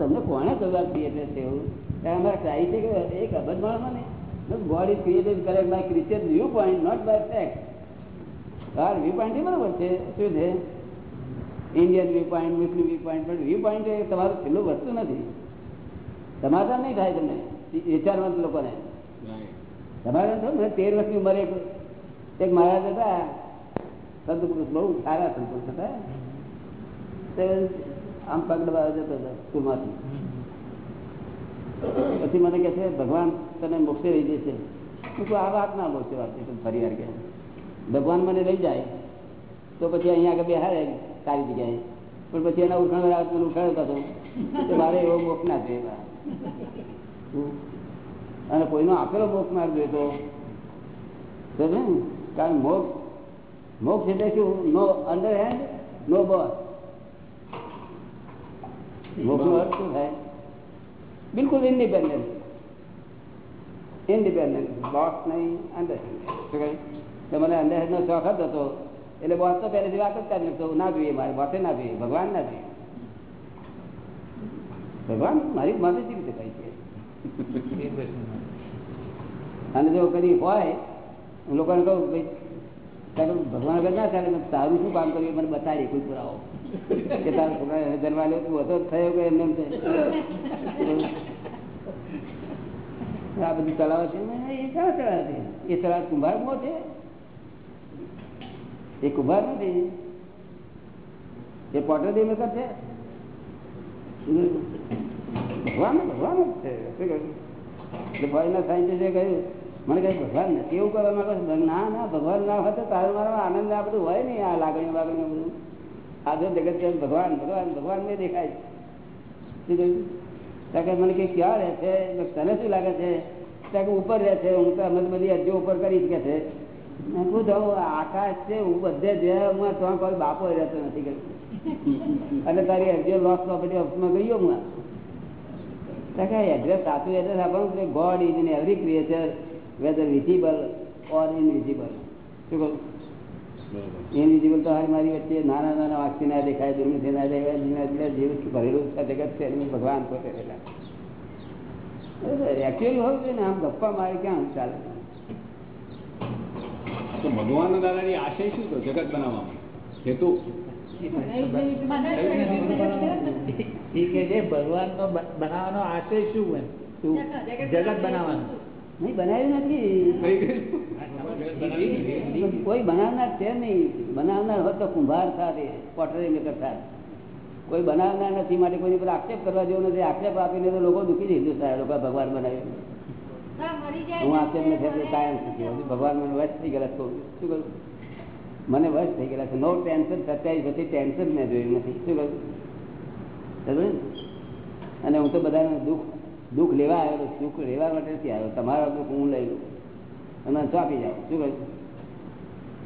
તમને કોણે કહ્યું ક્રિએટર છે એવું અમારે ટ્રાઈ છે કે એક અબજ માણસમાં ને God is created correct by Christian view point not by fact હા વ્યૂ પોઈન્ટ બરાબર છે. શું છે? Indian view point Muslim view point પણ વ્યૂ પોઈન્ટ એ તમારું છેલ્લું વસ્તુ નથી. સમાધાન નહીં થાય તમને. વિચારવંત લોકોને. તમારે ને તેર વર્ષની ઉંમરે એક મહારાજ હતા. સંત બહુ સારા સંતોષ હતા. આમ પગડવા જતો સ્કૂલમાંથી પછી મને કહે છે, ભગવાન, તને મોક્ષે લઈ જશે. આ વાત ના મોક્ષે વાત છે ફરી વાર કે ભગવાન મને લઈ જાય, તો પછી અહીંયા આગળ બેહાડે, સારી જગ્યાએ. પણ પછી એના ઉઠાણ મને ઉઠાડતા તો મારે એવો મોક્ષ ના છે અને કોઈનો આપેલો મોક્ષ માર્ગ જોઈતો કારણ મોક્ષ મોક્ષ એટલે શું? No under hand no boss મોક્ષ નો અર્થ શું થાય બિલકુલ ઇન્ડિપેન્ડન્ટ ઇન્ડિપેન્ડન્ટ બોસ નહીં અંડર મને અંડર હેન્ડ નો શોખ જ હતો એટલે બોસ તો પહેલેથી વાત જ કરી નાખતો ના જોઈએ મારે બોસે ના જોઈએ ભગવાન ના જોઈએ ભગવાન મારી માથે જ રીતે કહી છે અને જો કદી હોય હું લોકોને કહું ભાઈ ભગવાન આગળ ના ચાલે તારું શું કામ કર્યું મને બતાડી કોઈ પુરાવો કે તારા છોકરા જન્મ લે તું હતો થયો કે એમને એમ આ બધું ચલાવે છે? એ ક્યાં તળાવ છે? એ તળાવ કુંભાર મો છે. એ કુંભાર નથી એ. પોટર દે મેકર છે? ભગવાન ભગવાન જ છે. એટલે ફોરેનના સાયન્ટિસ્ટે કહ્યું, મને કહે ભગવાન નથી એવું કરવા માંગો ના ના, ભગવાન ના હોય તો તારું મારો આનંદ આ બધું હોય નહીં આ લાગણીઓ વાગણીઓ બધું. આ જો જગત છે, ભગવાન ભગવાન ભગવાન મેં દેખાય છે. ત્યાં મને કે ક્યાં રહે છે તને શું લાગે છે? ત્યાં કે ઉપર રહે છે, હું તો અમે બધી અરજીઓ ઉપર કરી શકે છે. મેં કીધું આકાશ છે, હું બધે જોયા હું તો કોઈ બાપો રહેતો નથી કહ્યું અને તારી અરજીઓ લોસ પ્રોપર્ટી ઓફિસમાં ગયો હું એડ્રેસ સાચું એડ્રેસ આપવાનું છે God is in every creature whether visible or invisible શું કહું? ઇનવિઝિબલ તો હારી મારી વચ્ચે નાના નાના વાક્ય ના દેખાય દુર્મિથી ના દેખાય જીવન ભરેલું છે? જગત છે એનું ભગવાન પોતે રહેલા. એકચ્યુઅલી હોય છે ને આમ ગપ્પા મારે ક્યાં ચાલે? તો ભગવાન દાદાની આશય શું તો જગત બનાવવામાં? હેતુ છે ભગવાન નો બનાવવાનો આશય શું? જગત બનાવવાનું. નહીં બનાવ્યું નથી. કોઈ બનાવનાર છે નહીં. બનાવનાર હોત તો કુંભાર સાથે પોટરી મેકર સાથે કોઈ બનાવનાર નથી માટે કોઈ પર આક્ષેપ કરવા જેવો નથી. આક્ષેપ આપીને તો લોકો દુઃખી થઈ સાહેબ આ લોકો ભગવાન બનાવ્યું. હું આક્ષેપ નથી કાયમ સુધી ભગવાન મને વશ થઈ ગયેલા શું કહ્યું મને વશ થઈ ગયેલા છે. નો ટેન્શન સત્યાવીસ પછી ટેન્શન મેં જોયું નથી. શું કહ્યું અને હું તો બધાને દુઃખ દુઃખ લેવા આવ્યો સુખ લેવા માટે નથી આવ્યો. તમારા દુઃખ હું લઈ લઉં. અને ચોપી જાઉં. શું કહ્યું?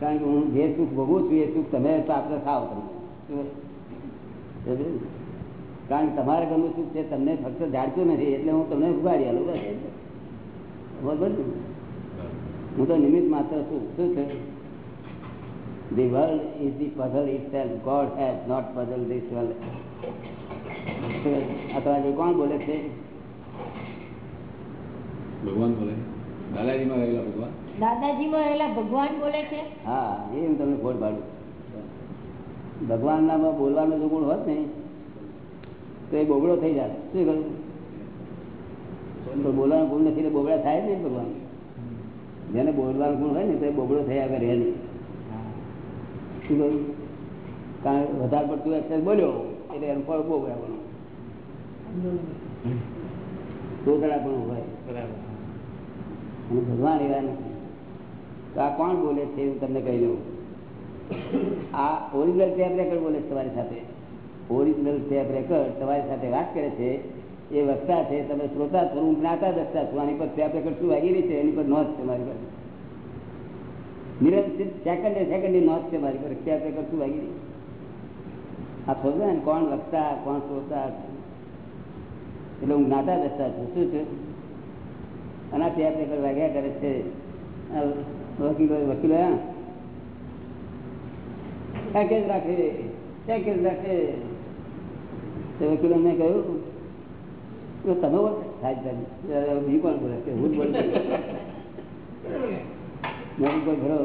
કારણ કે હું જે સુખ ભોગવું છું એ સુખ તમે પ્રાપ્ત થાવ તમે? કારણ કે તમારે ઘરનું સુખ છે, તમને ફક્ત જાણતું નથી, એટલે હું તમને ઉગાડી આલું. બસ? હું તો નિમિત્ત માત્ર છું. શું છે? The world is the puzzle itself. God has not puzzled this world. અથવા કોણ બોલે છે? ભગવાન બોલે દાદાજીમાં રહેલા ભગવાન? દાદાજીમાં રહેલા ભગવાન બોલે છે? હા એ હું તમને ખોટ પાડું ભગવાન નામાં બોલવાનો જો ગુણ હોત ને તો એ બોબડો થઈ જાય શું કહ્યું તો બોલવાનો ગુણ નથી એટલે બોબડા થાય ને ભગવાન. જેને બોલવાનો ગુણ હોય ને તો એ બોબડો થયા કરે નહીં. શું કહ્યું? કારણ કે વધારે પડતું અક્ષર બોલ્યો? એટલે એનું ફળ બોબડા બનો તોતડા પણ હોય. બરાબર. અને ભગવાન એવા નથી. તો આ કોણ બોલે છે એવું તમને કહી દઉં. આ ઓરિજિનલ ટેપ રેકર્ડ બોલે છે તમારી સાથે. ઓરિજિનલ ટેપ રેકર્ડ તમારી સાથે વાત કરે છે. એ વક્તા છે, તમે શ્રોતા છો હું જ્ઞાતા દસતા છું. આની પર ટેપ રેકર્ડ શું વાગી રહી છે? એની પર નોંધ છે મારી પાસે. નિરંતર સેકન્ડે સેકન્ડની નોંધ છે મારી પર ટેપ રેકર્ડ શું વાગી રહી? આ શોધો ને કોણ વક્તા, કોણ શ્રોતા એટલે હું જ્ઞાતા દસતા છું. શું છે? અને આ પેપર વાગ્યા કરે છે. વકીલો વકીલો પેકેજ રાખે પેકેજ રાખે. તો વકીલો મેં કહ્યું તમે સાહેબ બી પણ બોલે, કે હું બોલું. મેં કોઈ ખરો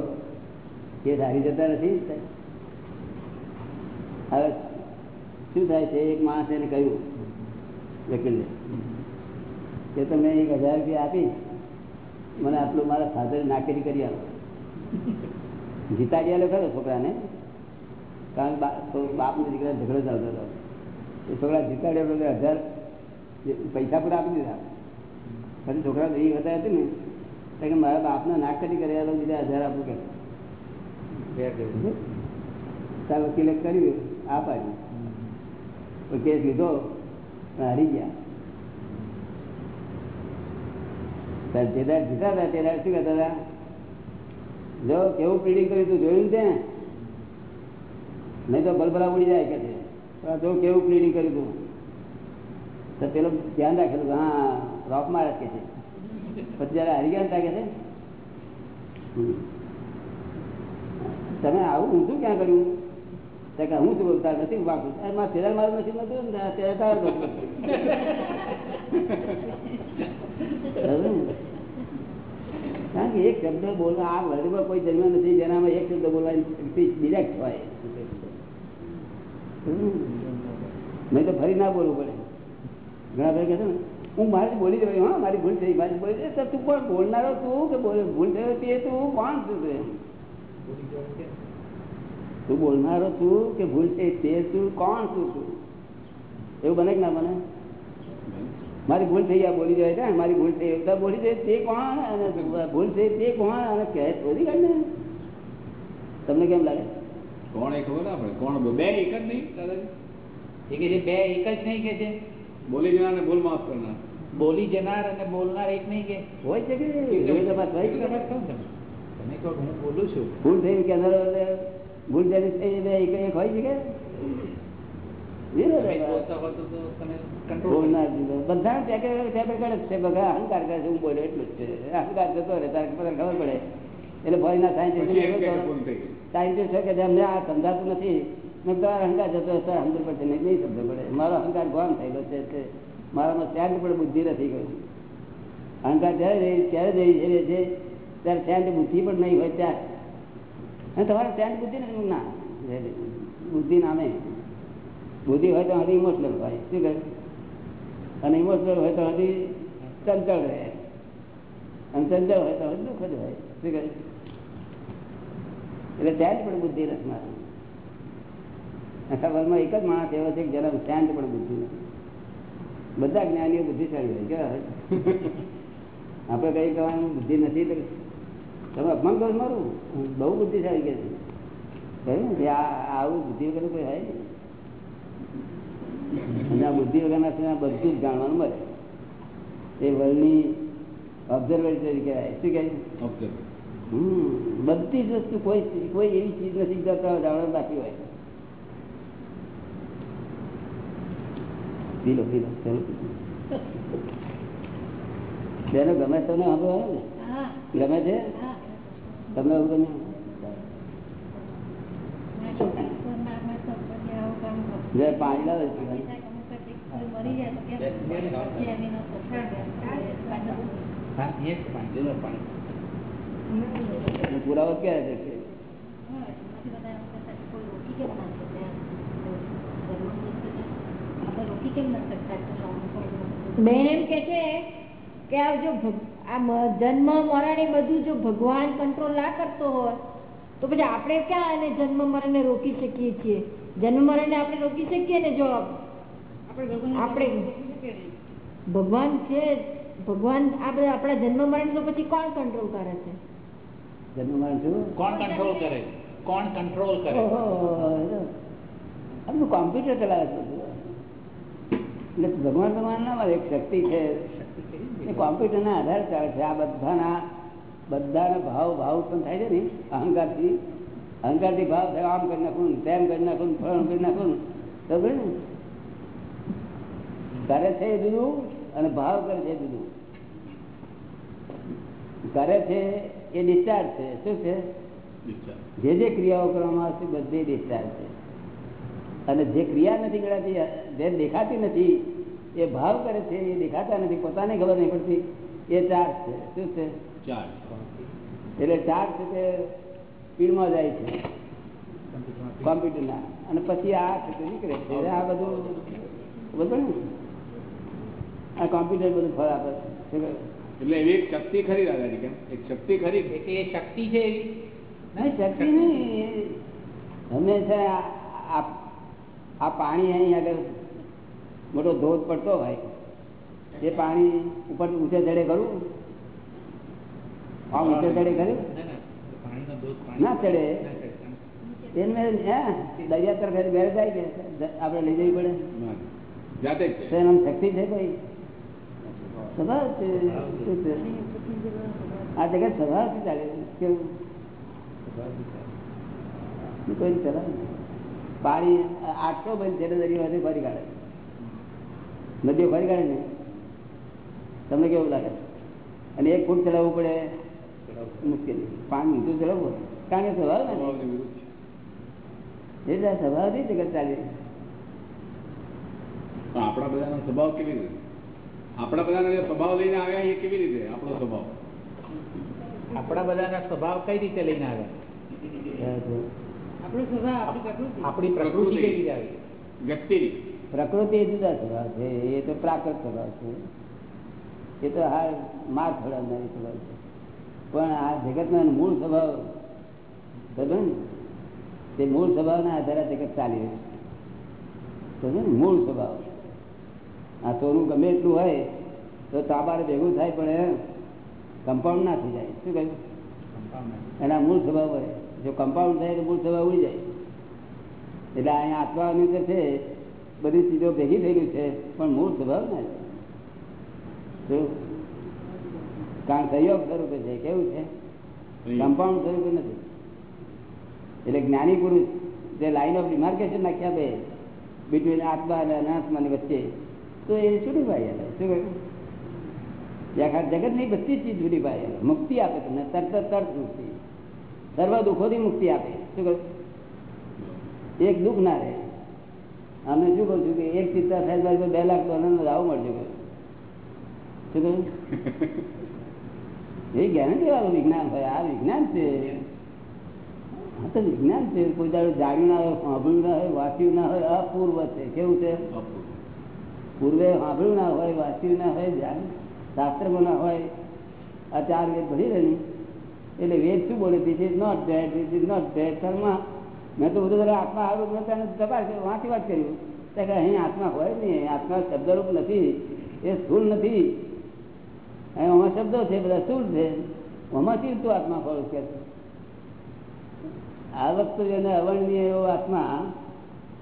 એ સારી જતા નથી હવે શું થાય છે? એક માણસ એને કહ્યું, વકીલને કે તમે એક હજાર રૂપિયા આપી મને આટલું મારા ફાધર નાકેરી કરી આવો જીતાડી આલો ખરો છોકરાને કારણ તો બાપને દીકરા ઝઘડો ચાલતો હતો. એ છોકરા જીતાડ્યા એટલે હજાર પૈસા પણ આપી દીધા. પછી છોકરા એ વધારે હતી ને તો કે મારા બાપના નાકકટી કરી આલો બીજા હજાર આપું કે તાર વકીલે કર્યું આ પાડ્યું તો કેસ લીધો હારી ગયા. દાડે જીતા હતા તેદાર શું કહેતા હતા? જો કેવું પ્રિડિંગ કર્યું તું જોયું છે નહીં તો બલબલા ઉડી જાય કે છે. જો કેવું પ્રિડિંગ કર્યું તું? તો પેલો ધ્યાન રાખેલું હા રોક મારે કે છે. પછી જયારે હારી ગયા ને ત્યાં કે છે. તમે આવું હું શું ક્યાં કર્યું? કે હું શું બોલતા નથી વાંકું અરે મારે તેરા મારું નથી મળતું ને ત્યારે ને? કારણ કે એક શબ્દ બોલવા આ વર્લ્ડમાં કોઈ જન્મ નથી, જેનામાં એક શબ્દ બોલવાની શક્તિ ડિરેક્ટ હોય. નહીં તો ફરી ના બોલવું પડે. ઘણા ભાઈ કહે ને, હું મારી બોલી જવાય હા, મારી ભૂલ થઈ, મારી બોલી તો તું પણ બોલનારો તું કે ભૂલ થયો તે તું? કોણ છું તે? તું બોલનારો તું કે ભૂલ થઈ તે તું? કોણ છું તું? એવું બને કે ના બને? મારી ભૂલ થઈ આ બોલી જાય છે મારી ભૂલ થઈ તો બોલી જાય તે કોણ અને ભૂલ થઈ તે કોણ અને કહે બોલી કાઢ ને. તમને કેમ લાગે? કોણ એ ખબર આપણે કોણ બે એક જ નહીં દાદાજી? એ કે છે બે એક જ નહીં કે છે? બોલી જનાર ને ભૂલ માફ કરનાર. બોલી જનાર અને બોલનાર એક નહીં કે? હોય છે કે? તમે કહો હું બોલું છું. ભૂલ થઈ કે ભૂલ જેની થઈ એક એક હોય છે કે? તો તમે કંટ્રોલ બોલનાર જીવો. બધા ટેકે ટેકે કરે જ છે. બધા અહંકાર કરે છે. હું બોલ્યો એટલું જ છે. અહંકાર જતો રહે. તારે ખબર ખબર પડે. એટલે ભયના પછી એમ કહે કે ભૂલ સાયન્ટિસ્ટ સાયન્ટિસ્ટ કે અમને આ સમજાતું નથી. મેં અહંકાર જતો હશે સમજ પડશે નહીં નહીં સમજ પડે. મારો અહંકાર ગોમ થયેલો છે. મારામાં સેન્ટ પણ બુદ્ધિ નથી ગઈ અહંકાર જ્યારે રહે ત્યારે જઈ રહે. છે ત્યારે સેન્ટ બુદ્ધિ પણ નહીં હોય ત્યારે અને તમારે ત્યાં બુદ્ધિ નથી? ના. બુદ્ધિ નામે. બુદ્ધિ હોય તો હજી ઇમોશનલ હોય શું કહે? અને ઇમોશનલ હોય તો હજી ચંચળ રહે. અને ચંચળ હોય તો હજી દુઃખ જ હોય. શું કહે એટલે ત્યાં પણ બુદ્ધિ મારી. આખા વર્ગમાં એક જ માણસ એવો છે કે જેના શાંત પણ બુદ્ધિ નથી. બધા જ્ઞાનીઓ બુદ્ધિશાળી હોય. કેવા આપણે કઈ કહેવાનું બુદ્ધિ નથી તમે અપમાન કરો મારું? બહુ બુદ્ધિશાળી કે છે. આવું બુદ્ધિ વગર કોઈ હોય નહીં. અને આ બુદ્ધિ વગરના બધું જ જાણવાનું મળે. એ વર્લ્ડની ઓબ્ઝર્વેટરી કહેવાય શું કહેવાય બધી જ વસ્તુ કોઈ કોઈ એવી ચીજ નથી કરતા જાણવા બાકી હોય. પીલો પીલો ચાલો. બેનો ગમે તમને સાંભળવાનું ને? હા. ગમે છે? હા. તમને એવું ગમે? જે પાણી લાવે છે પુરાવો ક્યારે થશે બેન એમ કે છે કે આ જો આ જન્મ મરણ એ બધું જો ભગવાન કંટ્રોલ ના કરતો હોય તો પછી આપણે ક્યાં એને જન્મ મરણ ને રોકી શકીએ છીએ? જન્મ મરણ ને આપણે રોકી શકીએ ને જો આપણે ભગવાન છે ભગવાન આપણે આપણા જન્મ મરણ તો પછી કોણ કંટ્રોલ કરે છે? જન્મ મરણ શું? કોણ કંટ્રોલ કરે? કોણ કંટ્રોલ કરે? ઓહો, કોમ્પ્યુટર ચલાવે છે એટલે ભગવાન ભગવાન ના એક શક્તિ છે. કોમ્પ્યુટર ના આધારે ચાલે છે. આ બધાના બધાના ભાવ ભાવ ઉત્પન્ન થાય છે ને અહંકારથી. અહંકારથી ભાવ થાય આમ કરી નાખું તેમ કરી નાખું ફળ કરી નાખું ખબર ને? કરે છે એ જુદું અને ભાવ કરે છે જુદું કરે છે એ ડિસ્ચાર્જ છે. શું છે? જે જે ક્રિયાઓ કરવામાં આવશે બધી ડિસ્ચાર્જ છે. અને જે ક્રિયા નથી કરાતી જે દેખાતી નથી એ ભાવ કરે છે એ દેખાતા નથી પોતાને ખબર નહીં પડતી. એ ચાર્જ છે. શું છે? એટલે ચાર્જ છે તે સ્પીડમાં જાય છે. કોમ્પ્યુટરના. અને પછી આ નીકળે છે. આ બધું બધું આ કોમ્પ્યુટર બધું ફળ આપે છે. એટલે એવી એક શક્તિ ખરી દાદાજી કેમ? એક શક્તિ ખરી? એટલે એ શક્તિ છે એવી? નહીં શક્તિ નહીં. હંમેશા આ- પાણી અહીં આગળ મોટો ધોધ પડતો હોય. એ પાણી ઉપર ઊંચે ધડે ખરું? ઊંચે ચડે ખરી? ના, ચડે. એને હે દરિયા તરફ ઘરે જાય કે આપણે લઈ જવી પડે? જાતે શક્તિ છે આ જગત સ્વભાવથી ચાલે કેવું? કોઈ ચલાવે પાણી આઠસો બંધ છે દરિયો ફરી કાઢે. નદીઓ ફરી કાઢે ને? તમને કેવું લાગે? અને એક ફૂટ ચલાવવું પડે. મુશ્કેલી પાણી ચલાવવું પડે. કારણ કે સ્વભાવ. એ આ સ્વભાવથી જગત ચાલે આપણા બધાનો સ્વભાવ કેવી રીતે? આપણા બધાનો સ્વભાવ લઈને આવ્યા એ કેવી રીતે? આપણો સ્વભાવ. આપણા બધાના સ્વભાવ કઈ રીતે લઈને આવે આપણો સ્વભાવ આપણી પ્રકૃતિ. આપણી કઈ રીતે આવી? વ્યક્તિની. પ્રકૃતિ એ જુદા સ્વભાવ છે. એ તો પ્રાકૃત સ્વભાવ છે. એ તો હાર માર ખવડાવનારી સ્વભાવ છે. પણ આ જગતનો મૂળ સ્વભાવ સમજો ને? તે મૂળ સ્વભાવના આધારે જગત ચાલી રહ્યું છે. સમજો ને? મૂળ સ્વભાવ. આ સોનું ગમે એટલું હોય તો તાબારે ભેગું થાય પણ કમ્પાઉન્ડ ના થઈ જાય. શું કહ્યું? એના મૂળ સ્વભાવ હોય. જો કમ્પાઉન્ડ થાય તો મૂળ સ્વભાવ ઉડી જાય. એટલે અહીંયા આત્માની અંદર છે બધી ચીજો ભેગી થઈ ગઈ છે પણ મૂળ સ્વભાવ ના? કારણ સહયોગ સ્વરૂપે છે. કેવું છે? કમ્પાઉન્ડ સ્વરૂપે નથી. એટલે જ્ઞાની પુરુષ જે લાઈન ઓફ ડિમાર્કેશન નાખ્યા બે બિટવીન આત્મા અને અનાત્માની વચ્ચે તો એ છૂટી પાડી આવે શું કહ્યું? આખા જગતની બધી ચીજ છૂટી પાડી મુક્તિ આપે તમને. તરત તરત મુક્તિ. સર્વ દુઃખોથી મુક્તિ આપે. શું કહ્યું? એક દુઃખ ના રહે. અમે શું કહું છું કે એક ચિંતા સાહેબ બે લાખ ડોલરનો દાવો મળજો શું કહ્યું? એ ગેરંટી વાળું વિજ્ઞાન હોય આ વિજ્ઞાન છે. આ તો વિજ્ઞાન છે. કોઈ દાડો જાણ્યું ના હોય સાંભળ્યું ના હોય વાંચ્યું ના હોય અપૂર્વ છે. કેવું છે? અપૂર્વ. પૂર્વે સાંભળ્યું ના હોય વાંચ્યું ના હોય જાણ શાસ્ત્રમાં ના હોય આ ચાર વેદ ભણી રહે ને એટલે વેદ શું બોલે? This is not that this is not that કર્મમાં મેં તો બધું જરા આત્મા આરોપ મેં તેને તપાસ કરી, વાંચી વાત કર્યું તો કે અહીં આત્મા હોય જ નહીં આત્મા શબ્દરૂપ નથી એ સ્થૂળ નથી. આમાં શબ્દો છે, બધા શું છે. આમાં શી તું આત્મા ફળ કે આ વસ્તુ જેને અવર્ણનીય એવો આત્મા,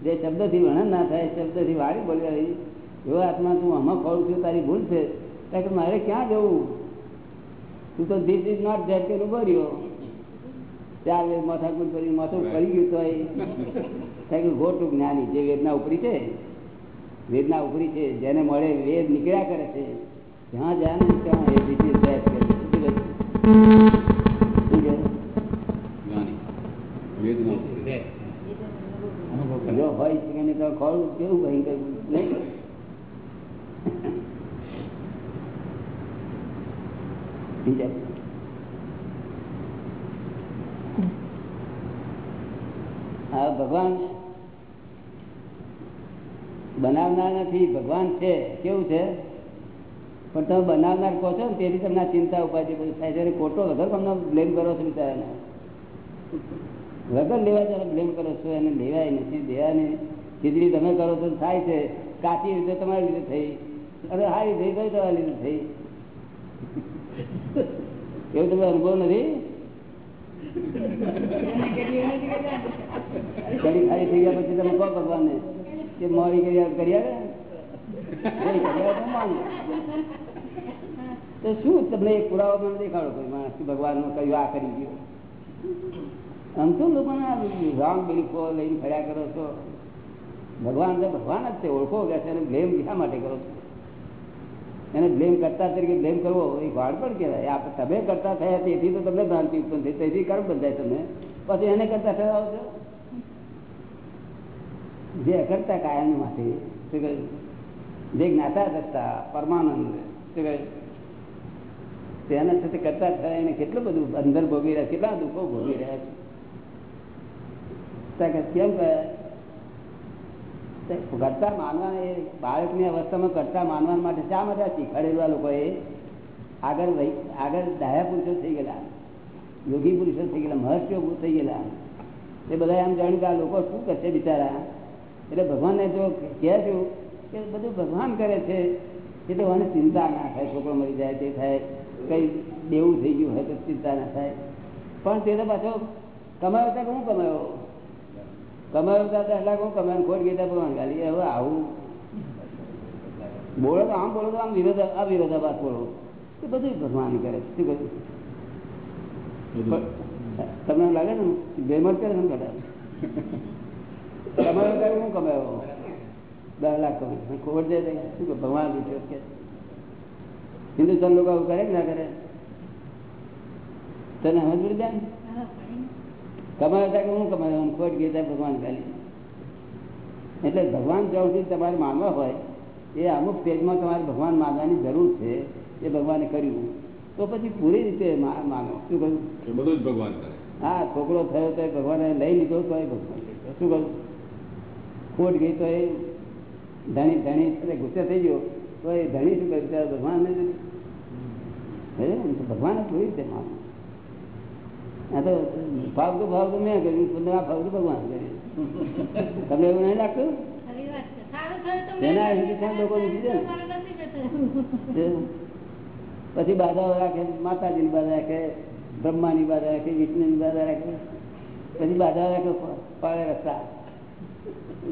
જે શબ્દથી વર્ણન ના થાય, શબ્દથી વાળી બોલવાળી એવો આત્મા તું આમાં ખોળ છું તારી ભૂલ છે. કારણ મારે ક્યાં જવું? તું તો ધીસ ઇઝ નોટ ધેટ કે રહ્યો ચાર વેદ માથાકૂટ કરી માથું કરી ગયું તો કારણ કે જ્ઞાની, જે વેદના ઉપરી છે, વેદના ઉપરી છે, જેને મળે વેદ નીકળ્યા કરે છે. જ્યાં જાય ને ત્યાં એ કરે શું કહે. જો હોય છે તો કેવું ભયંકર નહીં. બીજા ભગવાન બનાવનાર નથી ભગવાન છે. કેવું છે? પણ તમે બનાવનાર કહો છો ને તેથી તમને ચિંતા ઉપાધિ બધું થાય છે ખોટો વગર તમને બ્લેમ કરો છો બિચારાને. વગર લેવા ત્યારે બ્લેમ કરો છો, એને લેવાય નથી દેવાની ખીચડી તમે કરો છો, થાય છે. કાચી રીતે તમારી રીતે થઈ. અને સારી થઈ ગઈ તમારી રીતે થઈ. એવું તમે અનુભવ નથી? કડી ખાલી થઈ ગયા પછી તમે કહો ભગવાનને કે મોડી કરી કર્યા આવે? નહીં, કરી આવે તો માનો. તો શું તમને એક પુરાવો મને દેખાડો કોઈ માણસ ભગવાનનું કયું આ કરી ગયો. આમ તો લોકોને રોંગ બિલીફો લઈને ફર્યા કરો છો. ભગવાન તો ભગવાન જ છે, ઓળખો કે એને બ્લેમ શા માટે કરો છો? એને બ્લેમ કરતા તરીકે બ્લેમ કરવો એ વાળપણ કહેવાય. આપ તમે કરતા થયા તેથી તો તમને ભ્રાંતિ ઉત્પન્ન થઈ. તેથી કર્મ બંધાય તમે પછી એને કરતા થયા છો? જે કરતા કાયમ કહે જે જ્ઞાતા કરતા પરમાનંદ શું કહે? તેના સાથે કરતા થયા એને કેટલું બધું અંદર ભોગવી રહ્યા, કેટલા દુઃખો ભોગવી રહ્યા છે. કેમ કહે કરતા માનવા એ બાળકની અવસ્થામાં કરતા માનવા માટે શા માટે શીખવાડેલું લોકોએ? આગળ આગળ ડાયા પુરુષો થઈ ગયેલા. યોગી પુરુષો થઈ ગયેલા, મહર્ષિઓ થઈ ગયેલા. એ બધા એમ જાણ્યું કે લોકો શું કરશે બિચારા? એટલે ભગવાનને જો કહેશું કે બધું ભગવાન કરે છે. એટલે મને ચિંતા ના થાય, છોકરો મરી જાય તે થાય, કઈ દેવું થઈ ગયું હોય તો ચિંતા ના થાય. પણ તે તો પાછો કમાયો ત્યાં હું કમાયો? કમાયો ત્યાં દસ લાખ હું કમાયો? ખોટ ગીતા ત્યાં ગાલી હવે આવું. બોલો તો આમ બોલો તો આમ વિરોધ આ વિરોધાભાસ બોલો. એ બધું ભગવાન કરે શું કહ્યું? તમને લાગે ને? બેમત કરે ને કદાચ તમારે ત્યાં હું કમાયો? દસ લાખ કમાય ખોટ દે શું ભગવાન લીધો કે હિન્દુસ્તાન લોકો આવું કરે કે ના કરે? તને સમજ પડી જાય કમાયો કે હું કમાયો? હું ખોટ ગઈ ભગવાન ખાલી. એટલે ભગવાન જ્યાં સુધી તમારે માનવા હોય એ અમુક સ્ટેજમાં તમારે ભગવાન માનવાની જરૂર છે એ ભગવાને કર્યું. તો પછી પૂરી રીતે માનો. શું કહ્યું? બધું જ ભગવાન કરે. હા છોકરો થયો તો એ ભગવાને લઈ લીધો તો એ ભગવાન. શું કહ્યું? ખોટ ગઈ તો એ ધણી ધણી સાથે ગુસ્સે થઈ ગયો તો એ ધણી શું કર્યું ત્યારે ભગવાન ને ભગવાને પૂરી રીતે માનો આ તો ફાવતું ફાવતું મેં કર્યું તમને આ ફાવતું ભગવાન કર્યું તમને એવું નહીં લાગતું? ખરી વાત છે. સારું થયું તો એના મેં હિન્દુસ્તાન લોકો નીકળી જાય. તમારે નથી જતું. પછી બાધાઓ રાખે માતાજીની બાધા રાખે બ્રહ્માની બાધા રાખે વિષ્ણુની બાધા રાખે. પછી બાધા રાખે પાળે રસ્તા.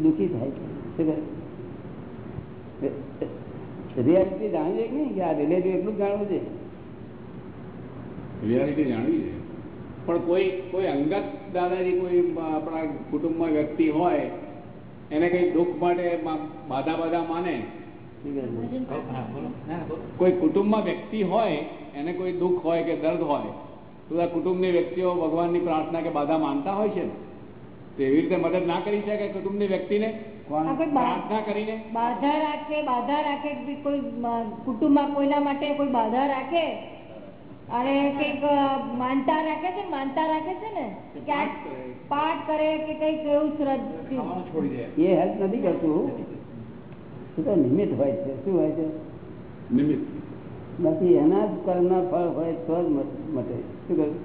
દુઃખી થાય. છે શું કહે? રિયાલિટી જાણવી છે કે નહીં? કે આ રિલેટિવ એટલું જ જાણવું છે? રિયાલિટી જાણવી છે. પણ કોઈ કોઈ અંગત દાદાજી કોઈ આપણા કુટુંબમાં વ્યક્તિ હોય એને કઈ દુઃખ માટે બાધા બાધા માને. કોઈ કુટુંબમાં વ્યક્તિ હોય એને કોઈ દુઃખ હોય કે દર્દ હોય તો આ કુટુંબની વ્યક્તિઓ ભગવાનની પ્રાર્થના કે બાધા માનતા હોય છે ને? તો એવી રીતે મદદ ના કરી શકે કુટુંબની વ્યક્તિને? કરીને? બાધા રાખે બાધા રાખે કોઈ કુટુંબમાં કોઈના માટે કોઈ બાધા રાખે? અને કંઈક માનતા રાખે છે માનતા રાખે છે ને? પાઠ કરે. કે કંઈક એવું શ્રદ્ધ ખાવાનું છોડી દે. એ હેલ્પ નથી કરતું. નિમિત્ત હોય છે. શું હોય છે? નિમિત્ત. બાકી એના જ કર્મના ફળ હોય તો જ મટે. શું કહ્યું?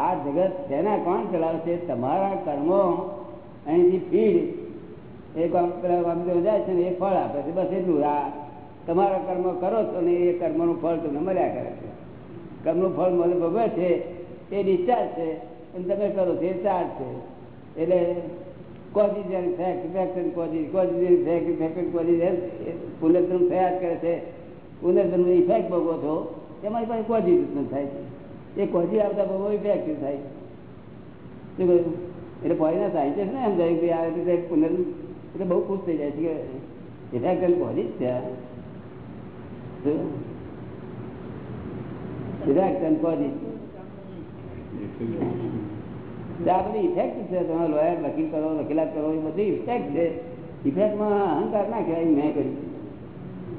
આ જગત તેના કોણ ચલાવશે તમારા કર્મો અહીંથી ફીડ એ વામદેવ જાય છે ને એ ફળ આપે છે, બસ એટલું. આ તમારા કર્મ કરો છો ને એ કર્મનું ફળ તમને મળ્યા કરે છે. કર્મનું ફળ મને ભોગવે છે, એ ડિસ્ચાર્જ છે, અને તમે કરો છો, એ ચાર્જ છે. એટલે causation, effect effect causes, causation, effect effect causes પુનર્જન્મ જ કરે છે. પુનર્જન્મ ઇફેક્ટ ભોગવો છો, એમાં પાસે કોઝિજ ઉત્પન્ન થાય છે. એ કોઝી આવતા ભોગવો ઇફેક્ટિવ થાય શું કહ્યું? એટલે પોઈના સાયન્ટિસ્ટ ને એમ થાય કે આ રીતે પુનર્જન્મ એટલે બહુ ખુશ થઈ જાય છે કે ઇફેક્ટ અને કોઝી જ છે આ. શું? ઇફેક્ટ અને કોઝી એટલે આ બધી ઇફેક્ટ છે તમે લોયર વકીલ કરો વકીલાત કરો એ બધી ઇફેક્ટ છે ઇફેક્ટમાં અહંકાર ના કહેવાય મેં કર્યું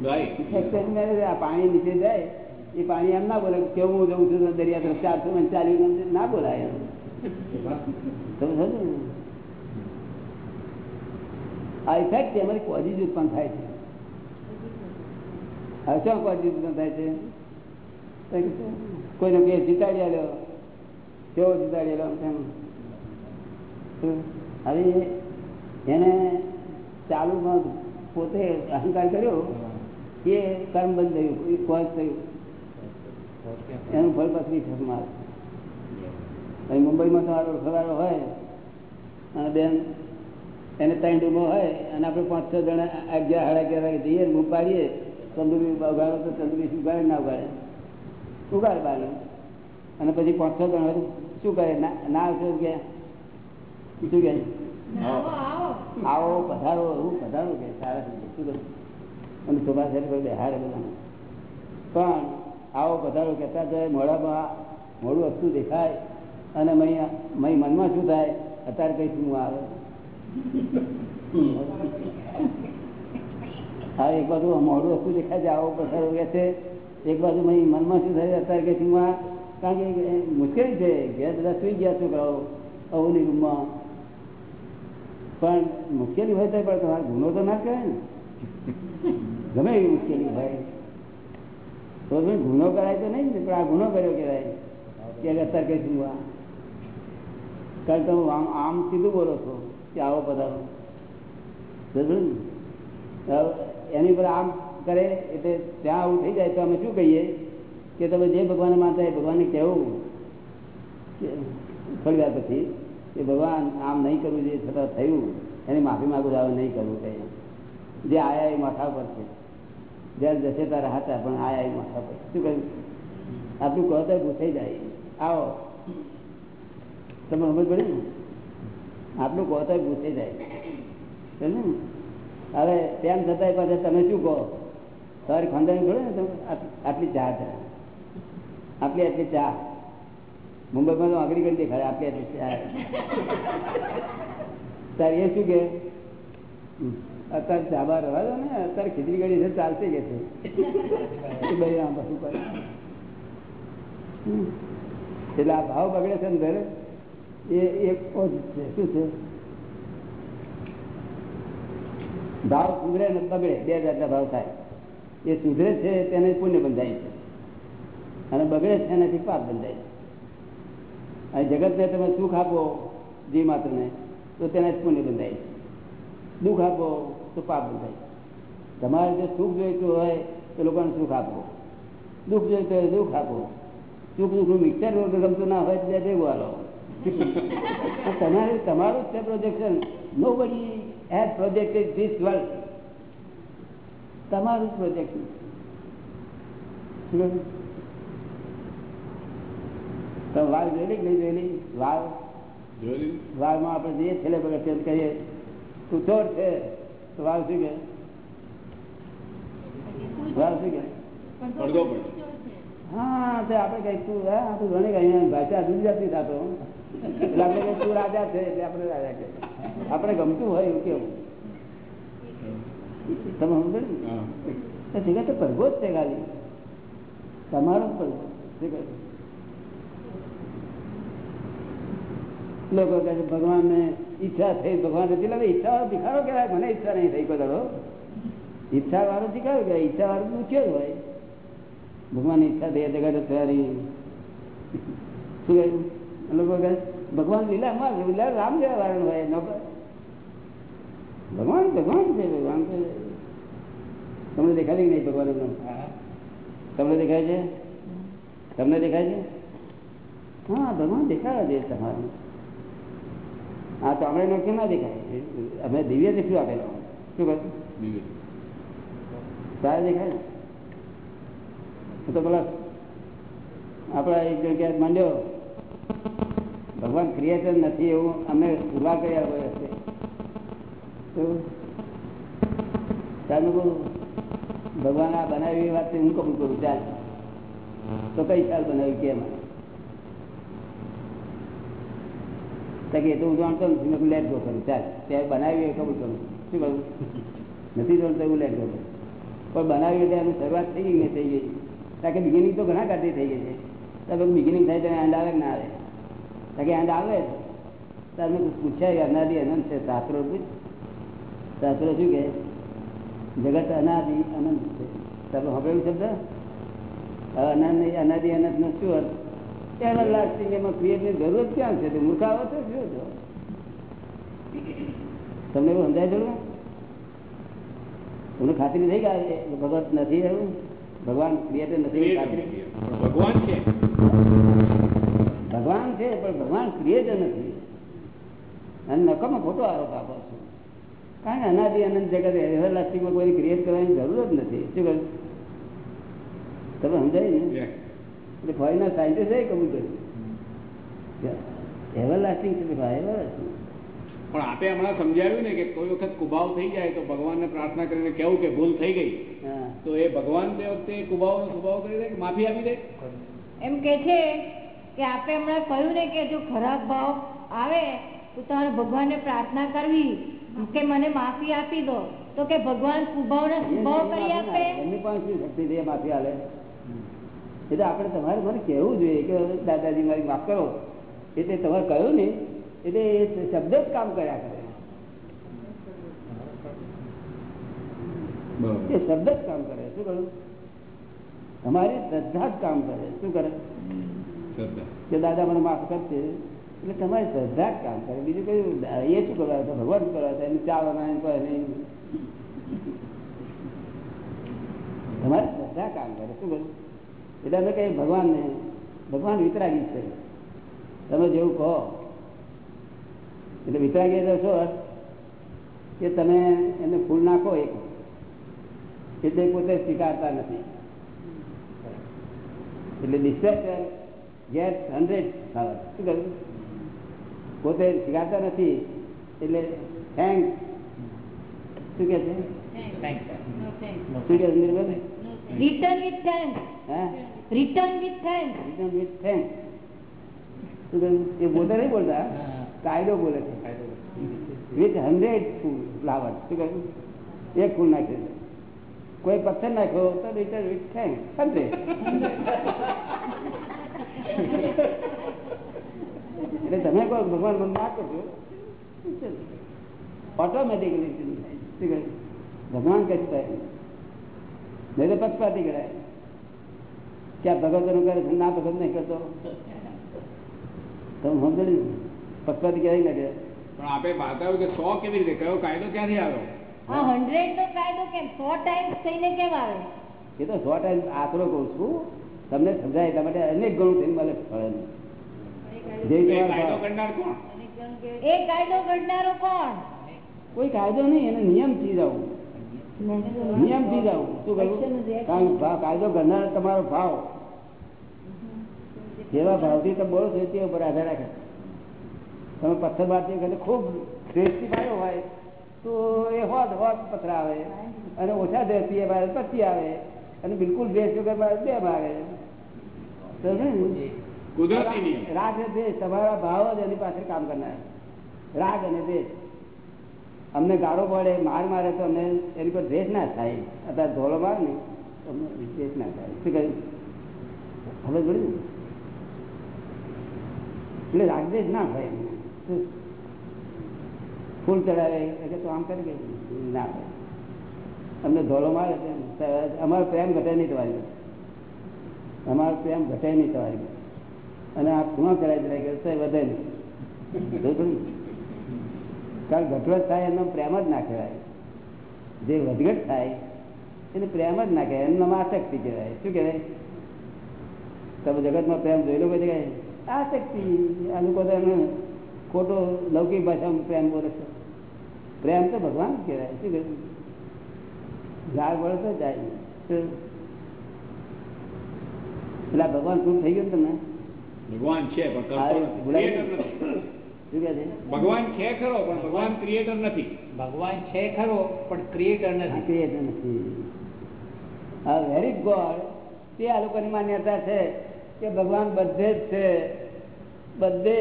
રાઈટ ઇફેક્ટ એટલે આ પાણી નીચે જાય એ પાણી એમ ના બોલે કે કેવું હું જઉં છું દરિયા તરફ ચારસો ને ચાલી ના બોલાય એમ તમે સમજો ને? આ ઇફેક્ટ એમાંથી કોઝિજ ઉત્પન્ન થાય છે. હવે શું કોઝિજ ઉત્પન્ન થાય છે? કોઈને કે જીતાડી આવ્યો કેવો જીતાડી આવ્યો. હવે એને ચાલુમાં પોતે અહંકાર કર્યો એ કર્મ બંધ થયું, એ કોઝ થયું. એનું ફળ પછી ફસમાં અહીં મુંબઈમાં તમારો ખરાડો હોય અને બેન એને ત્રણ રૂમો હોય અને આપણે પાંચ છ જણા અગિયાર સાડા અગિયાર વાગે જઈએ ને બૂમ તંદુરી ઉગાડો તો તંદુરી ઉગાડે ના ઉગાડે. ઉગાડે બાર અને પછી પાંચ છ જણા શું કરે? ના ના આવશે કે? શું કે? આવો. પધારો હું પધારો કે સારા શું કરું? અને ચોખા સાહેબ કોઈ બધા બધાને પણ આવો પધારો કહેતા જાય મોડામાં મોડું વસ્તુ દેખાય અને મય મય મનમાં શું થાય? અત્યારે કઈ શું આવે? હા એક બાજુ મોડું વસ્તુ દેખાય છે આવો પસાર કે છે એક બાજુ મય મનમાં શું થાય અત્યારે કે શું આ કારણ કે એ મુશ્કેલી છે ઘેર બધા સુઈ ગયા છોકરાઓ અવની રૂમમાં પણ મુશ્કેલી હોય તો પણ તમારે ગુનો તો ના કહેવાય ને ગમે એવી મુશ્કેલી હોય તો તમે ગુનો કરાય તો નહીં ને પણ આ ગુનો કર્યો કહેવાય કે અત્યારે કઈ શું આ કારણ કે તમે આમ આમ સીધું બોલો છો આવો પધારો. એની પર આમ કરે એટલે ત્યાં આવું થઈ જાય તો અમે શું કહીએ? કે તમે જે ભગવાન માનતા એ ભગવાનને કહેવું. થોડી વાર પછી કે ભગવાન આમ નહીં કરવું જે છતાં થયું. એની માફી માગું આવે નહીં કરવું કહે જે આયા એ માથા પર છે. જ્યારે જશે ત્યારે હતા પણ આયા એ માથા પર શું કહ્યું? આટલું કહો તો ગુસાઈ જાય. આવો. તમે સમજ પડી ને? આટલું કહો તો પૂછાઈ જાય. ને? હવે તેમ છતાંય પાછા તમે શું કહો? તમારી ખાનદાની જોડે ને આટલી ચા છે. આટલી આટલી ચા. મુંબઈમાં તો આગળ કરી દેખાડે આટલી આટલી ચા સર એ શું કે? અત્યારે ચાબા રવા દો ને, અત્યારે ખીચડી કઢી છે, ચાલશે કે છે ભાઈ. એટલે આ ભાવ બગડે છે ને ઘરે? એ એક છે. શું છે? ભાવ સુધરે ને બગડે. બે જાતના ભાવ થાય. એ સુધરે છે, તેને પુણ્ય બંધાય છે. અને બગડે છે, એનાથી પાપ બંધાય છે. અને જગતને તમે સુખ આપો માત્ર માત્રને તો તેને પુણ્ય બંધાય છે. દુઃખ આપો, તો પાપ બંધાય તમારે જો સુખ જોઈતું હોય, તો લોકોને સુખ આપો. દુઃખ જોઈતું હોય દુઃખ આપો. સુખ દુઃખનું મિક્સર ગમતું ના હોય, તો ભેગું હાલો. તમારે તમારું જ છે projection nobody has projected this world તમારું પ્રોજેક્શન તમે વાળ જોયેલી કે નહીં જોયેલી? જોયેલી. વાળમાં આપણે જઈએ છેલ્લે પગથિયે કહીએ તું ચોર છે. તો વાળ શું કે વાળ શું કે હા તે આપણે કઈ તું હા તું ઘણી કઈ ભાષા જાતની થતો એટલે આપણે તું રાજા છે એટલે આપણે રાજા કે આપણે ગમતું હોય એવું કેવું? તમે સમજો ને? ઠીક છે પડઘો જ છે ખાલી. તમારો જ પડઘો. જગત. લોકો કહે છે ભગવાનને ઈચ્છા થઈ ભગવાન નથી લાગે ઈચ્છા વાળો ભિખારો કહેવાય મને ઈચ્છા નહીં થઈ કદાડો ઈચ્છા વાળો ભિખારો કહેવાય ઈચ્છા વાળો પૂછ્યો જ હોય. ભગવાન ઈચ્છા થઈ જગત તૈયારી. શું કહ્યું? લોકો ભગવાન લીલા માં લીલા રામ જેવા વારણ હોય ભગવાન ભગવાન છે ભગવાન છે. તમને દેખાય નહીં ભગવાન? તમને દેખાય છે? તમને દેખાય છે? હા ભગવાન દેખાવા દે તમારું. હા તો આપણે નક્કી ના દેખાય? અમે દિવ્ય શું આપેલો. શું કહે. સારા દેખાય ને? તો પેલા આપણા એક ક્યાંક માંડ્યો. ભગવાન ક્રિએટર નથી એવું અમે પુરવાર કર્યા હોય હશે. ભગવાન આ બનાવી એ વાત હું કબૂલ કરું ચાલ. તો કઈ સાલ બનાવી કેમ કે તો હું જાણતો નથી, મેં લેટ ગો કરું, ચાલ. ત્યારે બનાવી એ કબૂલ કરું શું કરું નથી જાણતો એવું લેટ ગો કરું. પણ બનાવી એટલે શરૂઆત થઈ ગઈ થઈ ગઈ. કારણ કે બિગિનિંગ તો ઘણા કાઢી થઈ ગઈ છે. બિગિનિંગ થાય ત્યારે એન્ડ ના આવે. એન્ડ આવે તમે પૂછ્યા અનાદિ અનંત છે. શાસ્ત્રો પૂછ શાસ્ત્રો શું કે? જગત અનાદિ અનંત છે. તમે સાંભળેલું શબ્દ? અનાદિ અનાદિ અનંત નો શું અર્થ? એવર લાસ્ટિંગ એમાં ક્રિએટની જરૂર ક્યાં છે? તે મૂર્ખાવો છો શું છો? તમને એવું સમજાય છે તમને ખાતરી થઈ ગયા ભગવત નથી એવું? ભગવાન ક્રિએટર નથી ખાતરી. ભગવાન છે. ભગવાન છે પણ ભગવાન ક્રિએટર નથી. અને નકામો ખોટો આરોપ આપો છો. કારણ કે અનાદિ અનંત જગત એવરલાસ્ટિંગમાં કોઈ ક્રિએટ કરવાની જરૂર જ નથી. શું કહ્યું? તમે સમજાય ને. એટલે ફોરેનના સાયન્ટિસ્ટે કબૂલ કર્યું. એવરલાસ્ટિંગ છે પણ આપે હમણાં સમજાવ્યું ને કે કોઈ વખત કુભાવ થઈ જાય તો ભગવાનને પ્રાર્થના કરીને કેવું કે ભૂલ થઈ ગઈ. હા. તો એ ભગવાન તે વખતે કુભાવ કુભાવ કરી દે કે માફી આપી દે? એમ કે છે કે આપે હમણાં કહ્યું ને કે જો ખરાબ ભાવ આવે તો તમારે ભગવાનને પ્રાર્થના કરવી. કે મને માફી આપી દો. તો કે ભગવાન સ્વભાવના સ્વભાવ કરી આપે. એમની પણ શું શક્તિ છે માફી હાલે એટલે આપણે તમારે મને કહેવું જોઈએ કે દાદાજી મારી માફ કરો. એટલે તમારે કહ્યું ને એટલે એ શબ્દ જ કામ કર્યા કરે. એ શબ્દ જ કામ કરે. શું કરું તમારી શ્રદ્ધા જ કામ કરે. શું કરે? કે દાદા મને માફ કરશે એટલે તમારી શ્રદ્ધા કામ કરે. બીજું કયું એ શું કરવા ભગવાન કરવા હતા એમને ચાલવાના એમ કહે તમારી શ્રદ્ધા કામ કરે. શું કરું એટલે અમે કહીએ ભગવાનને, ભગવાન વિતરાગી છે. તમે જેવું કહો. એટલે વિતરાગી એટલે શું? કે તમે એને ફૂલ નાખો એક. એટલે પોતે સ્વીકારતા નથી. એટલે ડિસ્પેક્ટર ગેટ હંડ્રેડ શું કહ્યું? પોતે શીખાતા નથી એટલે થેન્ક શું કે છે. શું કે return with thank return with thank. શું કહ્યું? એ પોતે નહીં બોલતા. કાયદો બોલે છે. With hundred full flower. શું કહ્યું? એક ફૂલ નાખે છે. કોઈ પથ્થર નાખ્યો તો રિટર્ન વિથ થેન્ક હંડ્રેડ એટલે તમે કહો ભગવાન મને ના કરજો. ઓટોમેટિકલી ભગવાન થાય નહીં તો પક્ષપાતી કરાય ક્યાં ભગવતનું કરે છે ના ભગત નહીં કરતો. તમે સમજણી પક્ષપાતી ક્યાંય લાગે? પણ આપે બતાવ્યું કે સો કેવી રીતે કયો કાયદો ક્યાંથી આવ્યો? હંડ્રેડ નો કાયદો કેમ? સો ટાઈમ થઈને કેમ આવે? એ તો સો ટાઈમ આશરો કઉ છું. તમને સમજાય એટલા માટે અનેક ગણું થઈને મને ફળે કોઈ કાયદો નહીં એને નિયમથી જવું. નિયમથી જવું. શું કહ્યું કાયદો ઘડનાર તમારો ભાવ. જેવા ભાવથી તમે બોલો છો તે ઉપર આધાર રાખે. તમે પથ્થર વખતે ખૂબ શ્રેષ્ઠી માર્યો હોય તો એ હોત હોત પથરા આવે અને ઓછા દ્રષ્ટિએ મારે પચી આવે. અને બિલકુલ દ્વેષ વગર બે નિયમ. રાગ અને દેશ તમારા ભાવ જ એની પાસે કામ કરનાર. રાગ અને દેશ અમને ગાળો પડે માર મારે તો અમને એની પર દ્વેષ ના થાય. અત્યારે ધોળો માર ને અમને દ્વેષ ના થાય. શું કહ્યું? હવે જોડ્યું એટલે રાગદેશ ના થાય? ફૂલ ચડાવે એટલે તો આમ કરી કે ના થાય. અમને ધોળો મારે છે અમારો પ્રેમ ઘટે નહીં તમારી અમારો પ્રેમ ઘટે નહીં તમારી અને આ ખૂણો કરાવી દે કે વધે નહીં? કારણ ઘટવટ થાય એનો પ્રેમ જ ના કહેવાય. જે વધઘટ થાય, એને પ્રેમ જ ના કહેવાય. એમનામાં આશક્તિ કહેવાય. શું કહેવાય? તમે જગતમાં પ્રેમ જોઈ લો કોઈ જગ્યાએ? આસક્તિ. આ લોકો એમને ખોટો લૌકિક ભાષામાં પ્રેમ બોલે છે. પ્રેમ તો ભગવાન કહેવાય. શું કહેવાય? ગાળ બોલે તો જાય. એટલે ભગવાન શું થઈ ગયું તમને? ભગવાન છે પણ ભગવાન છે ખરો પણ ભગવાન ક્રિએટર નથી. ભગવાન છે ખરો પણ ક્રિએટર નથી. ક્રિએટર નથી. વેરી ગોડ તે આ લોકોની માન્યતા છે કે ભગવાન બધે જ છે. બધે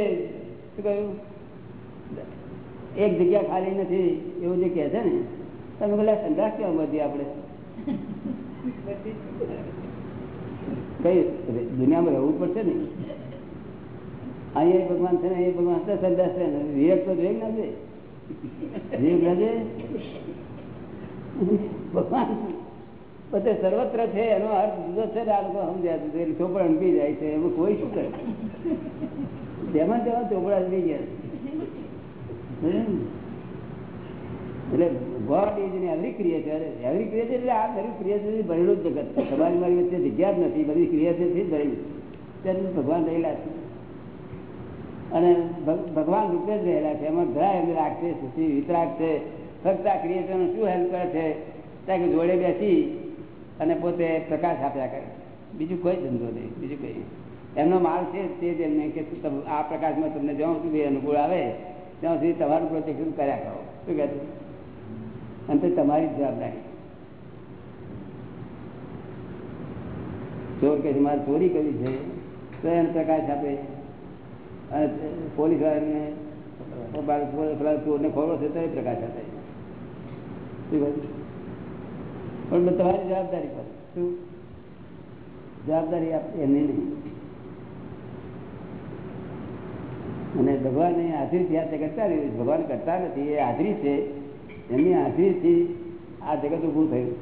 શું કહ્યું? એક જગ્યા ખાલી નથી એવું જે કહે છે ને. તમે પેલા સંદાસ કેવા બધી આપણે કઈ દુનિયામાં રહેવું પડશે ને? અહીંયા ભગવાન છે ને એ ભગવાન છે સંદાસ છે વિવેક તો વિવેક ના છે વિવેક ના છે ભગવાન. બધે સર્વત્ર છે, એનો અર્થ જુદો છે આ લોકો સમજ્યા છે. ચોપડા અણપી જાય છે, એમાં કોઈ શું કરે? તેમાં તેમાં ચોપડા અણપી ગયા. એટલે God is in every creator every creator એટલે આ દરેક ક્રિએટર ભરેલું જ જગત છે. તમારી મારી વચ્ચે જગ્યા જ નથી, બધી ક્રિએટરથી જ ભરેલું ત્યારે ભગવાન રહેલા છે. અને ભગવાન રૂપે જ રહેલા છે. એમાં ઘણા એમને રાખશે સુશી વિતરાગ છે. ફક્ત આ ક્રિએટરનો શું હેલ્પ કરે છે? ત્યાં કે જોડે બેસી અને પોતે પ્રકાશ આપ્યા કરે બીજું કોઈ ધંધો નહીં, બીજું કઈ એમનો માલ છે તે જ એમને કે આ પ્રકાશમાં તમને જ્યાં સુધી અનુકૂળ આવે, ત્યાં સુધી તમારું પ્રોટેક્શન કર્યા કરો. શું કહે છે? અને તમારી જવાબદારી. ચોર કે મારે ચોરી કરી છે. તો એને પ્રકાશ આપે. અને પોલીસ વાળાને ચોરને ખોલો છે તો એ પ્રકાશ આપે? પણ તમારી જવાબદારી પર. શું? જવાબદારી આપ એમની નહીં. અને ભગવાન હાજરી ત્યાં કરતા રહ્યું ભગવાન કરતા નથી, એ હાજરી છે. એમની હાજરીથી આ જગત ઉભું થયું.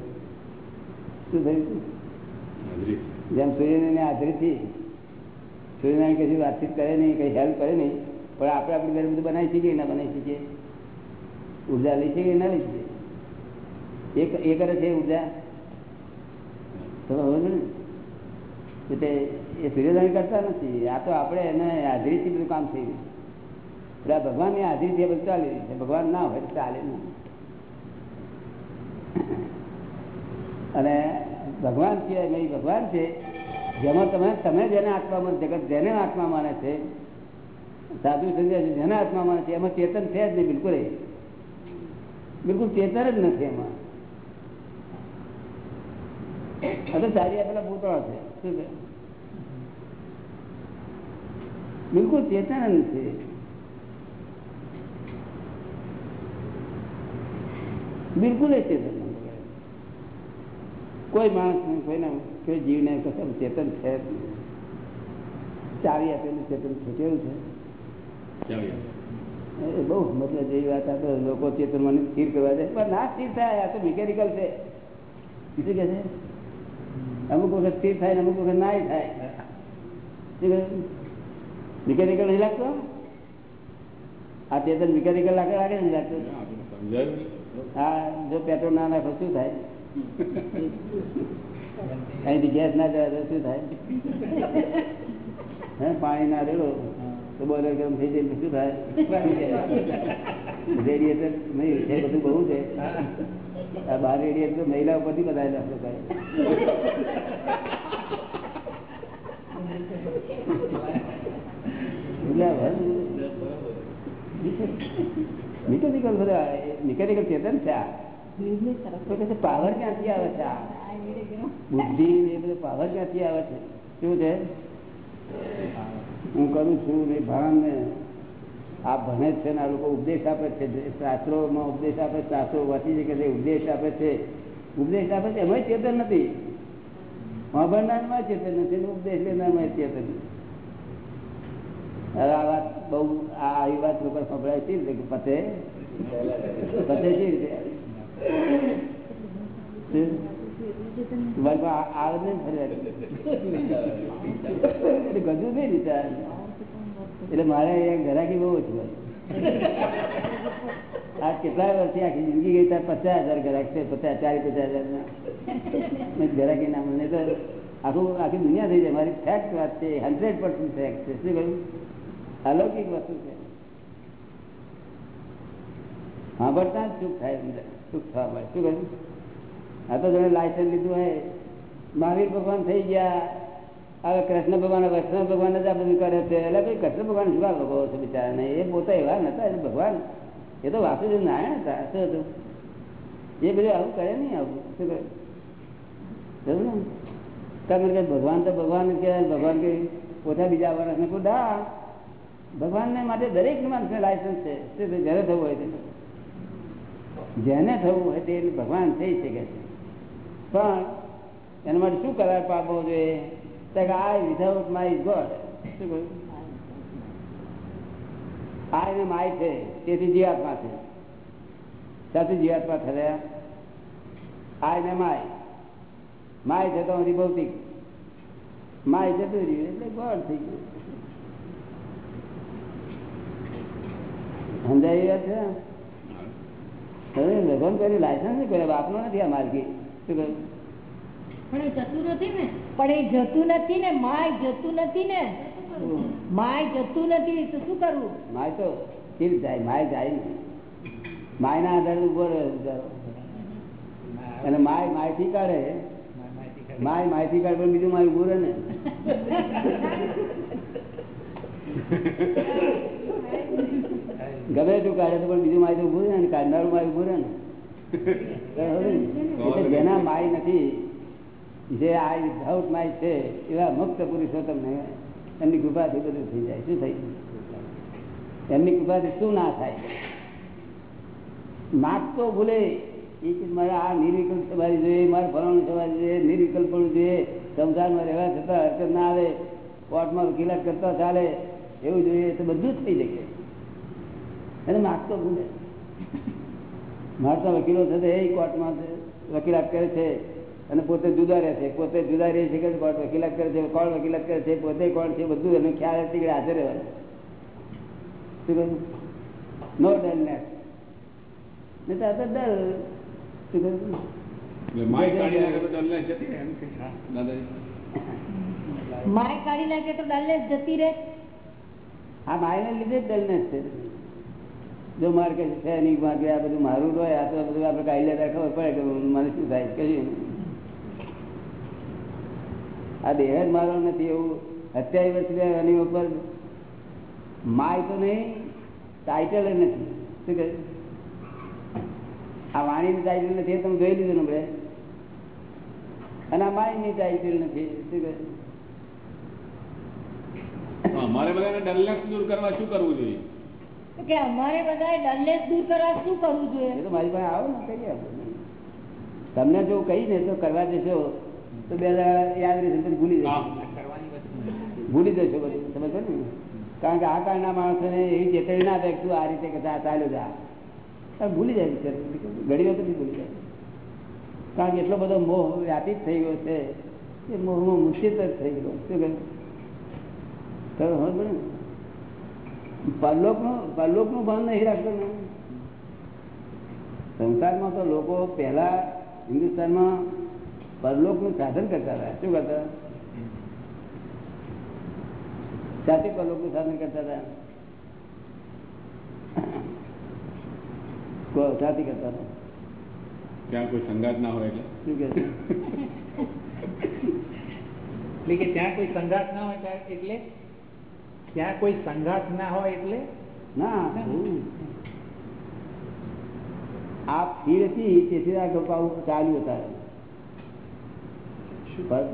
શું થયું. જેમ સૂર્યની હાજરીથી સૂર્યનારાયણ કશું વાતચીત કરે નહીં, કઈ હેલ્પ કરે નહીં, પણ આપણે આપણી ઘરે બધું બનાવી શકીએ ના બનાવી શકીએ? ઊર્જા લઈ શકીએ ના લઈ શકીએ એ કરે છે ઊર્જા તો હવે ને? એટલે એ સૂર્યનારાયણ કરતા નથી. આ તો આપણે એને હાજરીથી બધું કામ થઈ ગયું એટલે ભગવાનની હાજરીથી બધું ચાલી રહ્યું છે. ભગવાન ના હોય ચાલે નહીં. અને ભગવાન સિવાય નહીં ભગવાન છે, જેમાં તમે તમે જેને આત્મા માને, જગત જેને આત્મા માને છે, સાધુ છે જેને આત્મા માને છે, એમાં ચેતન છે જ નહીં, બિલકુલ બિલકુલ ચેતન જ નથી એમાં. તો સારી આપેલા ભૂતળો છે, શું છે? બિલકુલ ચેતન જ નથી. બિલકુલ ચેતન. કોઈ માણસ નહીં કોઈને કોઈ જીવને કશું ચેતન છે ચાવી આપેલું ચેતન છે. કેવું છે બહુ મતલબ જેવી વાત આ તો લોકો ચેતન મને સ્થિર કરવા જાય પણ ના સ્થિર થાય આ તો મિકેનિકલ છે. શું કે છે? અમુક વખત સ્થિર થાય ને અમુક વખત ના થાય. મિકેનિકલ નહીં લાગતો આ ચેતન મિકેનિકલ લાગે લાગે નહીં લાગતું? હા જો પેટ્રોલ ના નાખો શું થાય? અહીંથી ગેસ ના જાય તો શું થાય? પાણી ના રેડો, તો બોલર ગરમ થઈ જાય શું થાય? રેડિયેટર નહીં, એ બધું બહુ છે. આ બાર રેડિયેટર તો મહિલા ઉપરથી બધાયેલા હવે મિકેનિકલ બધા મિકેનિકલ ચેતન છે આ. પાવર ક્યાંથી આવે છે બુદ્ધિ એ બધું પાવર ક્યાંથી આવે છે? શું છે? હું કરું છું ભાન ને. આ ભણે છે ને, આ લોકો ઉપદેશ આપે છે. શાસ્ત્રોમાં ઉપદેશ આપે, શાસ્ત્રો વાંચી છે કે ઉપદેશ આપે છે? ઉપદેશ આપે છે? એમાં ચેતન નથી. વાંભળનારમાં ચેતન નથી ઉપદેશ લેનારમાં ચેતન હવે આ વાત બહુ, આ આવી વાત લોકો સંભળાય છે પતે? પતે છે? રીતે શું? તમારી પાસે આ- આવે જ નહીં ફરિયાદ. એટલે ગજુ નહીં વિચાર એટલે મારે અહીંયા ઘરાકી બહુ ઓછી હોય આ કેટલાય વર્ષથી આખી જિંદગી ગઈ ત્યાં પચાસ હજાર ઘરાક છે પચાસ ચાલીસ પચાસ હજાર ના ઘરાકી ના મને તો આખું આખી દુનિયા થઈ જાય મારી ફેક્ટ વાત છે હંડ્રેડ પર્સન્ટ ફેક્ટ છે શું કહ્યું અલૌકિક વસ્તુ છે સાંભળતા જ સુખ થાય અંદર. સુખ થવા શું કહ્યું આ તો જેને લાયસન્સ લીધું હોય, મહાવીર ભગવાન થઈ ગયા. હવે કૃષ્ણ ભગવાન, વૈષ્ણવ ભગવાન જ આ બધું કરે છે. એટલે ભાઈ કૃષ્ણ ભગવાન શું ભગવો છે બિચારાને એ પોતા એવા નતા ભગવાન, એ તો વાસુદેવ નારાયણ હતા, શું હતું? એ બધું આવું કરે નહીં આવું. શું કરે? ને? તમે કહે ભગવાન તો ભગવાન કહેવાય, ભગવાન કે પોતા બીજા વર્ષને ખુદા ભગવાનને માટે દરેક માણસને લાયસન્સ છે. છે? જ્યારે થવું હોય તેને જેને થવું હોય તે ભગવાન થઈ શકે છે. પણ એના માટે શું કરાર પામવો જોઈએ? આ વિધાઉટ માય ગોડ શું કહ્યું? આ એને માય છે. તેથી જીવાત્મા છે. સાથે જીવાત્મા થયા. આ એને માય માય છે તો હજી ભૌતિક. માય જતું રહ્યું એટલે ગોડ થઈ ગયું. સમજાય એ છે? લગન કર્યું લાયસન્સ નહીં કરે બાપનો નથી આ માર્ગી. શું કહ્યું? પણ એ જતું નથી ને. પણ એ જતું નથી ને માય જતું નથી ને. માય જતું નથી તો શું કરવું? માય તો સ્થિર જાય? માય જાય માય માયના આધારે ઊભો રહે અને માય માયથી કાઢે. માય માયથી કાઢે પણ બીજું માય ઉભું રહે ને. ગમે તું કાઢે પણ બીજું માય ઉભું રહે ને, કાઢનારું માય ઉભું ને. જેના માય નથી, જે આ વિધાઉટ માય છે, એવા મુક્ત પુરુષો તમને એમની કૃપાથી બધું થઈ જાય. શું થઈ એમની કૃપાથી શું ના થાય? નાક તો ભૂલે. એ મારે આ નિર્વિકલ્પ સવારી જોઈએ, મારે ફરવાનું સવારી જોઈએ, નિર્વિકલ્પ પણ જોઈએ. સંસારમાં રહેવા છતાં હરકત ના આવે. કોર્ટમાં વકીલાત કરતા ચાલે. એવું જોઈએ તો બધું જ થઈ જશે એને માગતો ભૂલે મારતા વકીલો થશે એ કોર્ટમાં વકીલાત કરે છે અને પોતે જુદા રહે છે. પોતે જુદા રહે છે કે કોર્ટ વકીલાત કરે છે? કોણ વકીલાત કરે છે? પોતે કોણ છે? બધું એનો ખ્યાલ હતી કે હાજર રહેવાનું. શું કહ્યું? નો ડરનેસ ને તો આ ડર. શું કહ્યું? માય કાઢી નાખે તો ડરને જતી રહે એમ કે દાદાજી માય કાઢી નાખે તો ડલ્લે જતી રહે. આ માયને લીધે જ ડલનેસ છે. જો માર કે છે નહીં, માર કે આ બધું મારું હોય, આ તો બધું આપણે કાયલે ખબર પડે કે મને શું થાય કહ્યું. આ દેહ જ મારો નથી એવું. અત્યારે વર્ષ એની ઉપર માય તો નહીં ટાઇટલ નથી. શું કહે? આ વાણીની ટાઇટલ નથી તમે જોઈ લીધું ને આપણે? અને આ માયની ટાઇટલ નથી, શું કહે? અમારે બધાને ડલનેસ દૂર કરવા શું કરવું જોઈએ? કે અમારે બધાએ ડલનેસ દૂર કરવા શું કરવું એ જોઈએ તો મારી પાસે આવો ને કહીએ તમને જો કહી ને તો કરવા દેશો તો બે યાદ રહેશે પછી ભૂલી જશો. ભૂલી જશો બધું તમે કહો ને? કારણ કે આ કાળના માણસોને એવી ચેતવણી ના થાય તું આ રીતે કે આ ચાલ્યો જા. ભૂલી જાય છે ઘણી વખત ભૂલી જાય. કારણ કે એટલો બધો મોહ વ્યાપિત થઈ ગયો છે એ મોહમાં મુશ્કેલ જ થઈ ગયો. શું કહ્યું? તો હવે બોલો ને. પરલોકનું પરલોકનું ભાન નહીં રાખતો ને સંસારમાં તો લોકો પહેલા હિન્દુસ્તાનમાં પરલોકનું સાધન કરતા હતા શું કરતા સાથી પરલોકનું સાધન કરતા હતા કહો, સાથી કરતા હતા ત્યાં કોઈ સંગાત ના હોય એટલે શું કે છે? એટલે કે ત્યાં કોઈ સંઘાત ના હોય ત્યારે એટલે ત્યાં કોઈ સંઘાત ના હોય એટલે? ના આ ફીડ હતી તેથી આ ગપાઉ ચાલ્યું હતા. પણ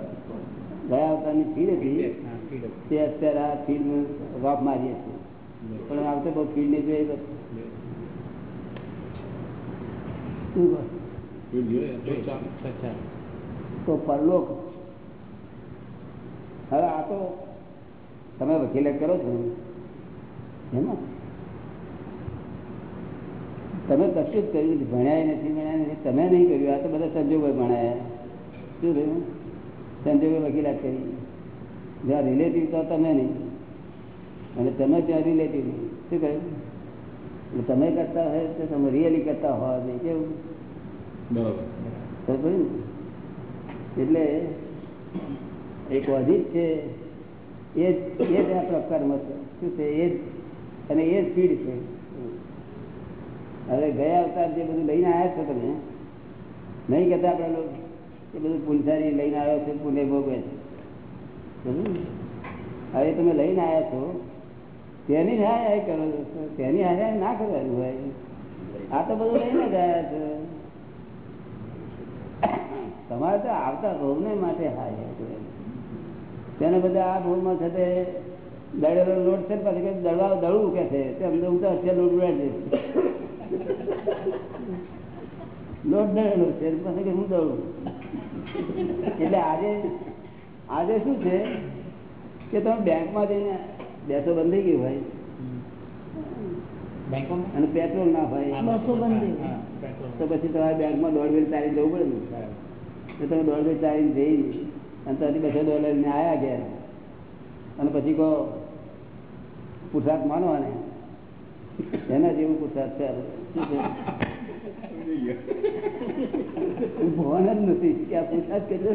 ગયા અવતારની ફીડ હતી. તે અત્યારે આ ફીલ્ડ રોપ મારીએ છીએ. પણ આવતે બહુ ફીલ્ડ નહીં જોઈએ. તો પરલોક. હવે આ તો તમે વકીલાત કરો છો? એમાં તમે કશું જ કર્યું નથી ભણ્યા નથી ભણ્યા નથી. તમે નહીં કર્યું આ તો બધા સંજોગો ભણાયા. શું થયું? સંજોગો વકીલાત કરી. જ્યાં રિલેટિવ તો તમે નહીં અને તમે ત્યાં રિલેટિવ નહીં. શું કહ્યું તમે કરતા હોય તો તમે રિયલી કરતા હોવા નહીં કેવું? બરાબર. ને? એટલે એક અધિક છે એ જ એ જ આ પ્રકારમાં છે. શું છે? એ જ. અને એ જ છે. હવે ગયા અવતાર જે બધું લઈને આવ્યા છો તમે, નહીં કહેતા આપણે લોકો એ બધું પુનસારી લઈને આવ્યો છે પુણે ભોગવે છે. હવે તમે લઈને આવ્યા છો, તેની હાય કરો છો, તેની હાય ના કરવાનું હોય. આ તો બધું લઈને આવ્યા છો. તમારે તો આવતા ભોગને માટે હાય. તેને બધા આ ભોગમાં છે તે દળેલો લોટ છે પછી દળવા દળવું કે છે? તે અમને તો અત્યારે લોટ ઉડાડી દઈશ. લોટ દળેલો છે પછી કે હું દળું? એટલે આજે આજે શું છે કે તમે બેંકમાં જઈને બેસો બંધ થઈ ગયું હોય. બેંકોમાં? અને પેટ્રોલ ના હોય. તો પછી તમારે બેંકમાં દોઢ વેલ તારી જવું પડે ને તો તમે દોઢ વેલ તારી જઈ અને ત્યાંથી બસો ડોલર આવ્યા ઘેર. અને પછી કહો, પુરસાદ માનો ને એના જેવું પુરસાદ છે? ભવન જ નથી. કે આ પુરસાદ કેટલો.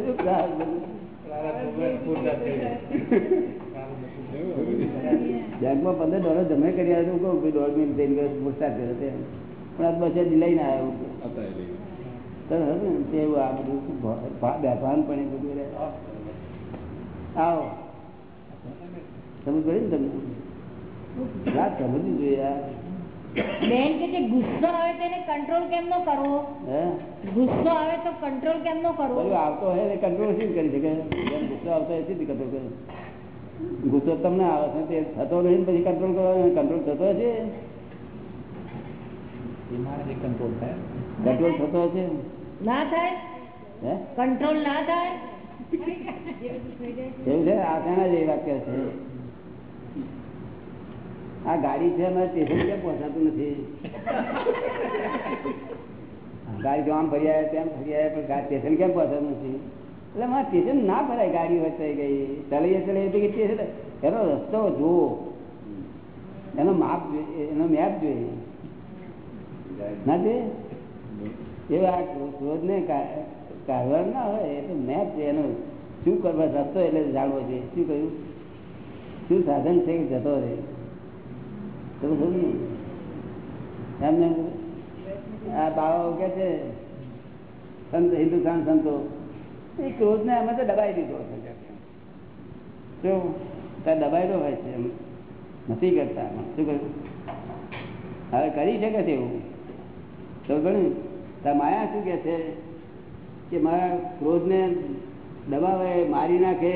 બેંકમાં પંદર ડોલર જમે કર્યા હું કહું કે દોઢ મિનિટ થઈને પુરસાદ કર્યો પણ આ બસ લઈને આવ્યો તેવું આ બધું બેભાન પણ બધું આવો. સમજ પડી ને તમને? વાત સમજવી જોઈએ બેન કે જે ગુસ્સો આવે તેને કંટ્રોલ કેમ નો કરવો? ગુસ્સો આવે તો કંટ્રોલ કેમ નો કરવો? આવતો હોય એ કંટ્રોલ શું કરી શકે? ગુસ્સો આવતો હોય કંટ્રોલ કરે. ગુસ્સો તમને આવે છે તે થતો નથી પછી કંટ્રોલ કરવાનો કંટ્રોલ થતો હશે? કંટ્રોલ થાય. કંટ્રોલ થતો હશે? ના થાય? કંટ્રોલ ના થાય? એવું છે? આ શાના જેવી વાક્ય છે? આ ગાડી છે અમારે સ્ટેશન કેમ પહોંચાતું નથી? ગાડી તો આમ ફરી આવે તેમ ફરી આવ્યા પણ સ્ટેશન કેમ પહોંચાતું નથી? એટલે મારે સ્ટેશન ના ભરાય ગાડી વચ્ચે ગઈ ચલાઈએ ચલાઈએ કે સ્ટેશન એનો રસ્તો જુઓ. એનો માપ જોઈએ એનો મેપ જોઈએ. ના જોઈએ? એવા ક્રોધ ને કાઢવા ના હોય એ તો મેપ છે, એનો શું કરવા જતો એટલે જાણવો જોઈએ શું કહ્યું? શું સાધન છે કે જતો રહે? તો એમને આ બાવાઓ કે છે, સંત, હિન્દુસ્તાન સંતો, એ ક્રોધ ને અમે તો દબાઈ દીધો છે. શું ત્યાં દબાયેલો હોય છે, એમ નથી કરતા. શું કહ્યું? હવે કરી શકે એવું? તો ગણું તાર માયા શું કે છે? કે મારા ક્રોધને દબાવે મારી નાખે.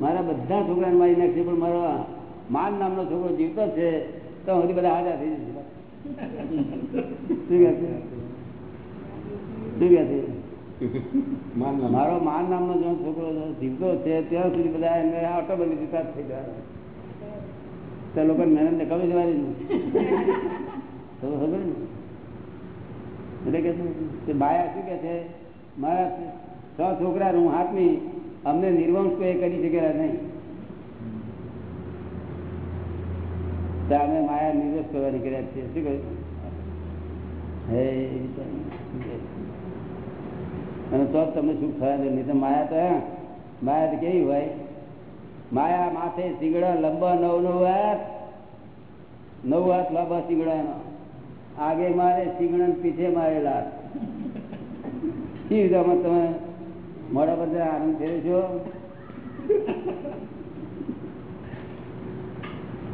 મારા બધા છોકરાને મારી નાખશે પણ મારો માન નામનો છોકરો જીવતો છે. તો હજી બધા હાજર થઈ જશે. શું કહે છે? શું કહે છે? મારો માન નામનો જો છોકરો જીવતો છે ત્યાં સુધી બધા એમને ઓટોમેટિક વિકાસ થઈ જાય ત્યાં લોકોને મહેનત ને કમી જવાની તો ખબર ને? એટલે કે શું? માયા શું કે છે? મારા છ છોકરા હું હાથમી અમને નિર્વંશ કોઈ કરી શકેલા નહીં. અમે માયા નિર્વંશ કરવાની કર્યા છીએ. શું કહ્યું? અને તો તમને સુખ થયા નહીં તો માયા તો માયા તો કેવી હોય? માયા માથે સિંગડા લંબા નવ નવ હાથ. નવ હાથ લાંબા સિંગડાનો આગે મારે સિંગણ પીછે મારેલા. એ વિધામાં તમે મોડા બધા આનંદ થયો છો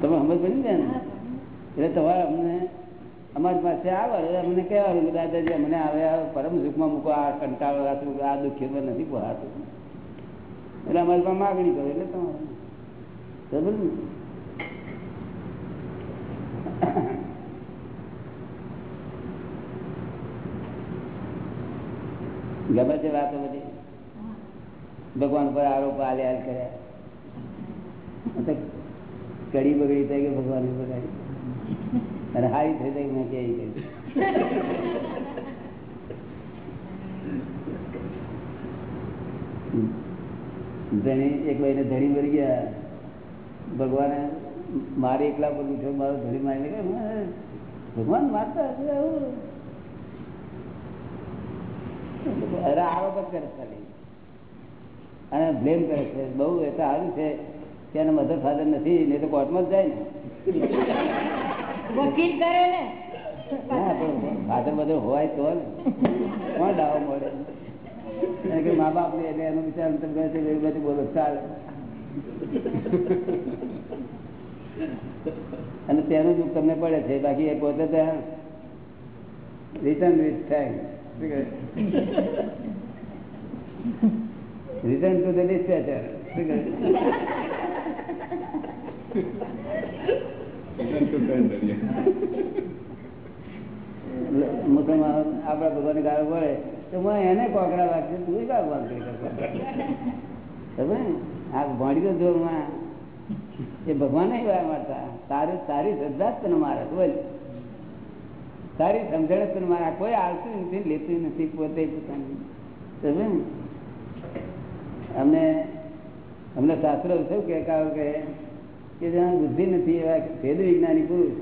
તમે સમજ બની ને? એટલે તમારે અમને અમારી પાસે આવે અમને કહેવાનું કે દાદાજી અમને આવે પરમ સુખમાં મૂકો આ કંટાળો આ આ દુઃખી નથી પહોંચતું એટલે અમારી પાસે માગણી કરો એટલે તમારે. બરાબર ને? ગમે છે વાતો બધી. ભગવાન પર આરોપ આલે હાલ કર્યા. આ તો કડી બગડી થઈ કે ભગવાન બગાડી અને હારી થઈ જાય મેં કે ધણી એક મહિને ધણી મરી ગયા. ભગવાને મારે એકલા પર ઉઠ્યો, મારો ધણી મારીને કે "હું ભગવાન મારતા હશે આવું. અરે આરોપ જ કરે ખાલી. અને બ્લેમ કરે છે. બહુ એ તો સારું છે કે એના મધર ફાધર નથી નહીં તો કોર્ટમાં જ જાય ને. વકીલ કરે ને. ફાધર મધર હોય તો ને. કોણ દાવો મળે? કે મા બાપ ને એટલે એનો વિચાર તમે કહે છે બધું બોલો ચાલે. અને તેનું દુઃખ તમને પડે છે. બાકી એ પોતે ત્યાં return with thank return to the dispatcher શું કહે મુસલમાન આપણા ભગવાન ગાળો પડે. તો હું એને કોકરા વાગશે તું કા વાગી ખબર ને આ ભણી તો જોરમાં એ ભગવાન નહીં વાર મારતા. તારી તારી શ્રદ્ધા જ તને મારે બોલ. તારી સમજણ પણ મારા કોઈ આવતું નથી, લેતું નથી, પોતે પોતાની. અમને અમને શાસ્ત્રો શું કે કે જ્યાં બુદ્ધિ નથી એવા ભેદ વિજ્ઞાની પુરુષ,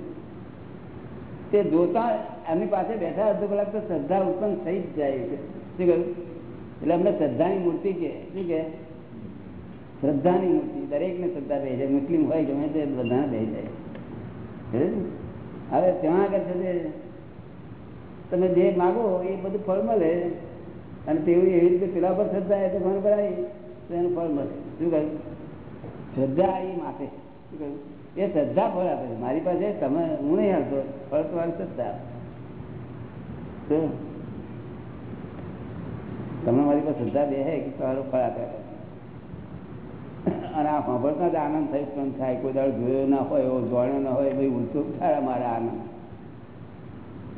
તે જોતા એમની પાસે બેઠા અડધો કલાક તો શ્રદ્ધા ઉત્પન્ન થઈ જ જાય છે. શું કહ્યું? એટલે અમને શ્રદ્ધાની મૂર્તિ કે, શું કે શ્રદ્ધાની મૂર્તિ, દરેકને શ્રદ્ધા રહી જાય. મુસ્લિમ હોય ગમે તે, બધાને રહી જાય. હવે ત્યાં આગળ છે તમે જે માગો એ બધું ફળ મળે. અને તેવું એવી રીતે પેલા પર શ્રદ્ધા એ તો ઘણ કરાય તો એનું ફળ મળે. શું કહ્યું? શ્રદ્ધા એ માથે શું કહ્યું? એ શ્રદ્ધા ફળ આપે મારી પાસે તમે, હું નહીં હાલતો, ફળ તમારી શ્રદ્ધા તમે મારી પાસે શ્રદ્ધા બે હે કે તમારું ફળ આપે. અને આ સાંભળતા જ આનંદ થઈ પણ થાય. કોઈ દાડો જોયો ના હોય એવો જાણ્યો ના હોય, ભાઈ ઉત્સુક થાય મારા આનંદ.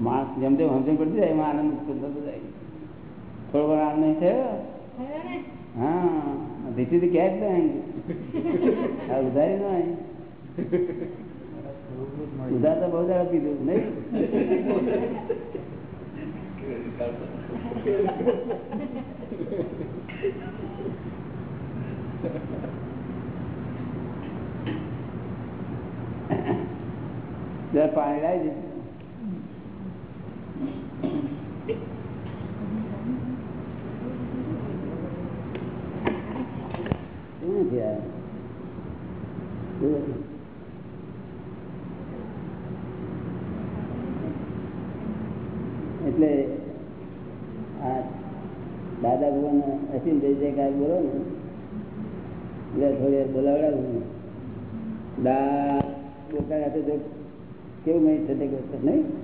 માણસ જેમ તેમ સમજણ પડતી જાય એમાં આનંદ થતો જાય. થોડો ઘણો આનંદ નહીં થયો? હા ધીસ ઇઝ કેશ બેંક આ ઉધારી નહીં ઉધાર તો બહુ દાડા પીધું નહીં? પાણી લાવી દે શું નથી આ? શું નથી? એટલે આ દાદા ભગવાન અસીમ જય જયકાર બોલો ને? થોડી બોલાવડાવું. દા બોકા હાથે કેવું નહીં થશે નહીં?